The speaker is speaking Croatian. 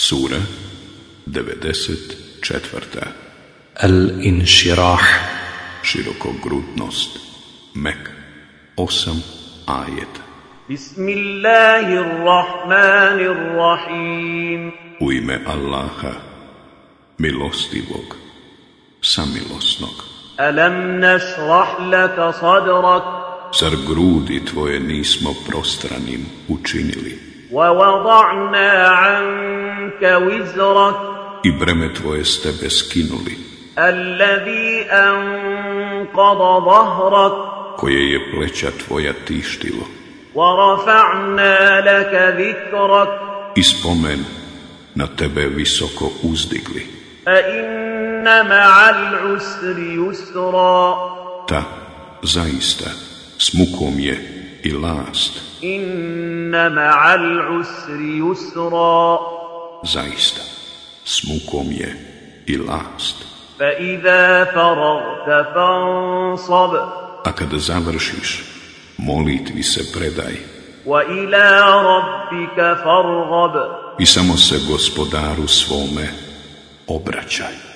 Sura 94. Al-Inshirah Širokogrudnost Mek. 8 ajeta. Bismillahirrahmanirrahim. U ime Allaha Milostivog Samilosnog. Alam nashrah laka sadrak. Zar grudi tvoje nismo prostranim učinili? I breme tvoje ste beskinuli. Koje je pleća tvoja tištilo. I spomen na tebe visoko uzdigli. Ta, zaista, s mukom je i last. Inna ma'al usri yusra. Zaista, s mukom je i last. Fa idha faragta fansab. A kada završiš, molitvi se predaj. Wa ila rabbika farghab. I samo se gospodaru svome obraćaj.